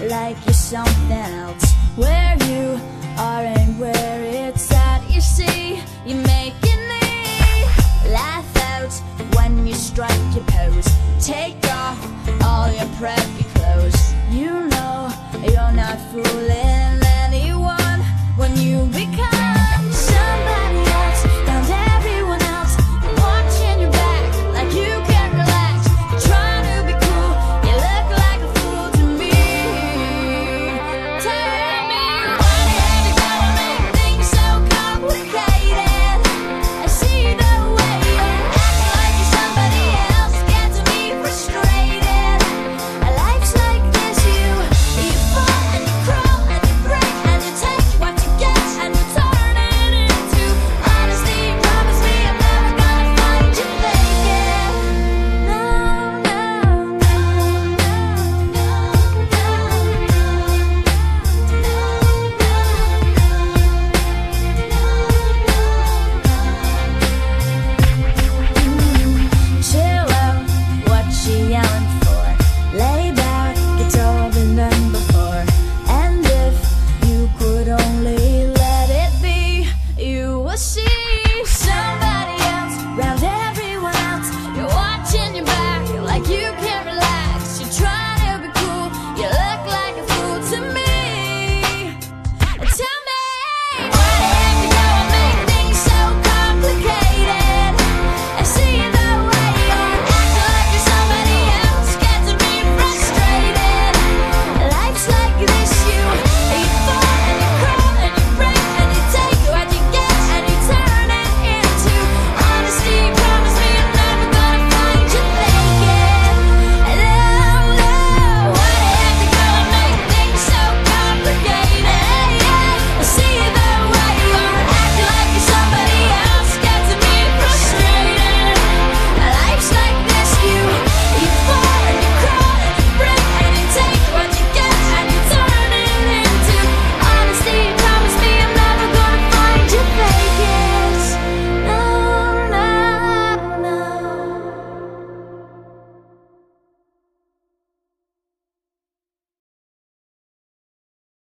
like you're something else. Where you are and where it's